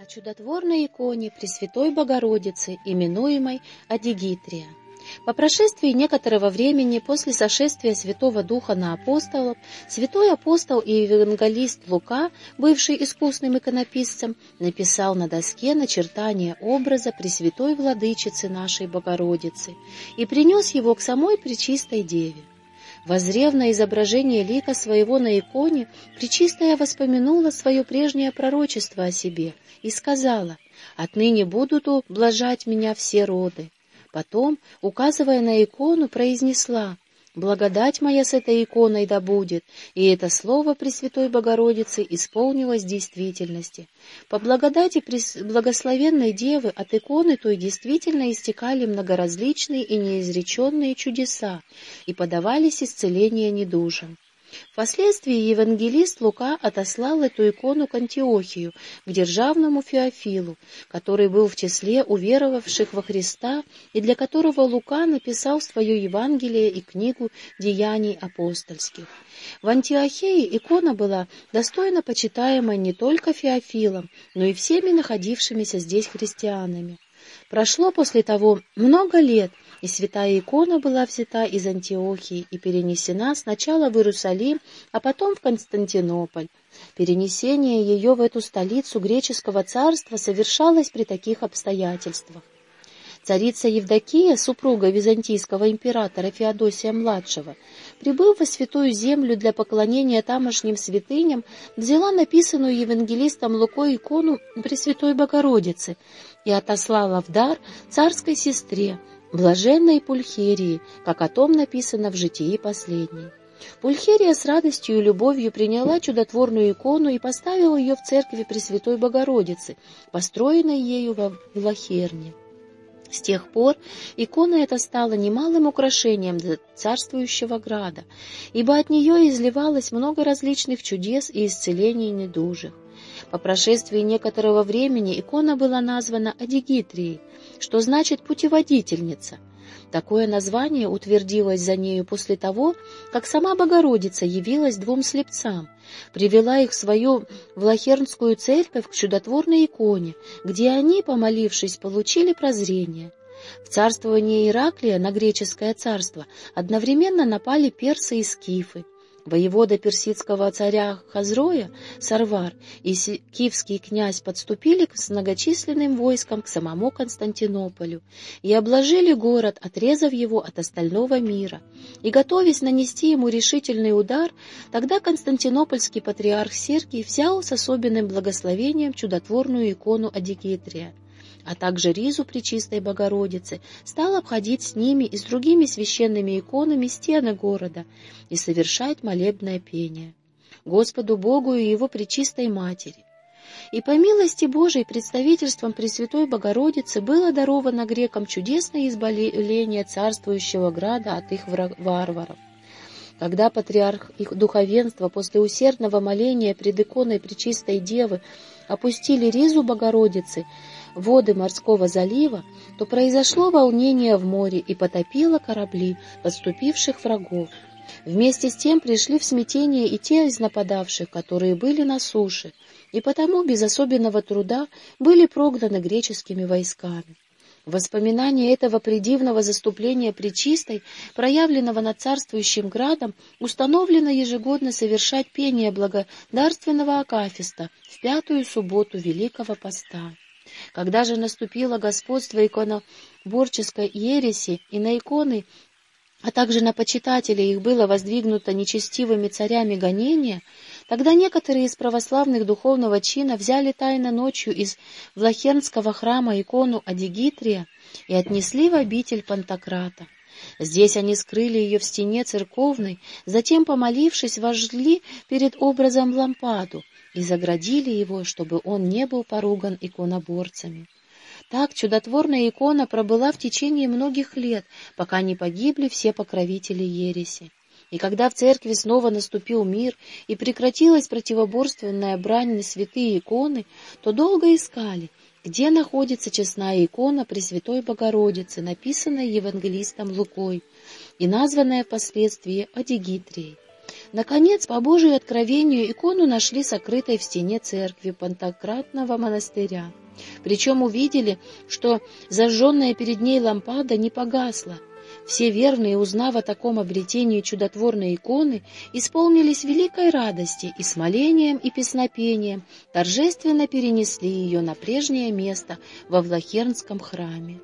о чудотворной иконе Пресвятой Богородицы, именуемой Адигитрия. По прошествии некоторого времени после сошествия Святого Духа на апостолов, святой апостол и евангелист Лука, бывший искусным иконописцем, написал на доске начертание образа Пресвятой Владычицы нашей Богородицы и принес его к самой Пречистой Деве. Возрев на изображение лика своего на иконе, Пречистая воспомянула свое прежнее пророчество о себе и сказала, «Отныне будут ублажать меня все роды». Потом, указывая на икону, произнесла, Благодать моя с этой иконой да будет, и это слово Пресвятой Богородицы исполнилось действительности. По благодати благословенной Девы от иконы той действительно истекали многоразличные и неизреченные чудеса и подавались исцеления недужим. Впоследствии евангелист Лука отослал эту икону к Антиохию, к державному Феофилу, который был в числе уверовавших во Христа и для которого Лука написал свое Евангелие и книгу деяний апостольских. В Антиохии икона была достойно почитаема не только Феофилом, но и всеми находившимися здесь христианами. Прошло после того много лет, и святая икона была взята из Антиохии и перенесена сначала в Иерусалим, а потом в Константинополь. Перенесение ее в эту столицу греческого царства совершалось при таких обстоятельствах. Царица Евдокия, супруга византийского императора Феодосия-младшего, прибыв во святую землю для поклонения тамошним святыням, взяла написанную евангелистом Лукой икону Пресвятой Богородицы и отослала в дар царской сестре, блаженной Пульхерии, как о том написано в житии последней. Пульхерия с радостью и любовью приняла чудотворную икону и поставила ее в церкви Пресвятой Богородицы, построенной ею во Влахерне. С тех пор икона эта стала немалым украшением для царствующего града, ибо от нее изливалось много различных чудес и исцелений недужих. По прошествии некоторого времени икона была названа Адигитрией, что значит «путеводительница». Такое название утвердилось за нею после того, как сама Богородица явилась двум слепцам, привела их в свою Влахернскую церковь к чудотворной иконе, где они, помолившись, получили прозрение. В царствование Ираклия на греческое царство одновременно напали персы и скифы, Воевода персидского царя Хазроя, Сарвар и киевский князь подступили с многочисленным войском к самому Константинополю и обложили город, отрезав его от остального мира. И, готовясь нанести ему решительный удар, тогда константинопольский патриарх Сергий взял с особенным благословением чудотворную икону Адикитрия а также ризу Пречистой Богородицы, стал обходить с ними и с другими священными иконами стены города и совершать молебное пение Господу Богу и Его Пречистой Матери. И по милости Божией представительством Пресвятой Богородицы было даровано грекам чудесное избавление царствующего града от их варваров. Когда патриарх их духовенства после усердного моления пред иконой Пречистой Девы опустили ризу Богородицы, воды морского залива, то произошло волнение в море и потопило корабли подступивших врагов. Вместе с тем пришли в смятение и те из нападавших, которые были на суше, и потому без особенного труда были прогнаны греческими войсками. Воспоминание этого предивного заступления Пречистой, проявленного над царствующим градом, установлено ежегодно совершать пение благодарственного Акафиста в пятую субботу Великого Поста. Когда же наступило господство иконоборческой ереси, и на иконы, а также на почитателей их было воздвигнуто нечестивыми царями гонения, тогда некоторые из православных духовного чина взяли тайно ночью из Влахернского храма икону Адигитрия и отнесли в обитель Пантократа. Здесь они скрыли ее в стене церковной, затем, помолившись, вожгли перед образом лампаду, и заградили его, чтобы он не был поруган иконоборцами. Так чудотворная икона пробыла в течение многих лет, пока не погибли все покровители ереси. И когда в церкви снова наступил мир и прекратилась противоборственная брань на святые иконы, то долго искали, где находится честная икона Пресвятой Богородицы, написанная евангелистом Лукой и названная впоследствии Адигитрией. Наконец, по Божию откровению, икону нашли сокрытой в стене церкви Пантократного монастыря. Причем увидели, что зажженная перед ней лампада не погасла. Все верные, узнав о таком обретении чудотворной иконы, исполнились великой радости и с молением и песнопением торжественно перенесли ее на прежнее место во Влахернском храме.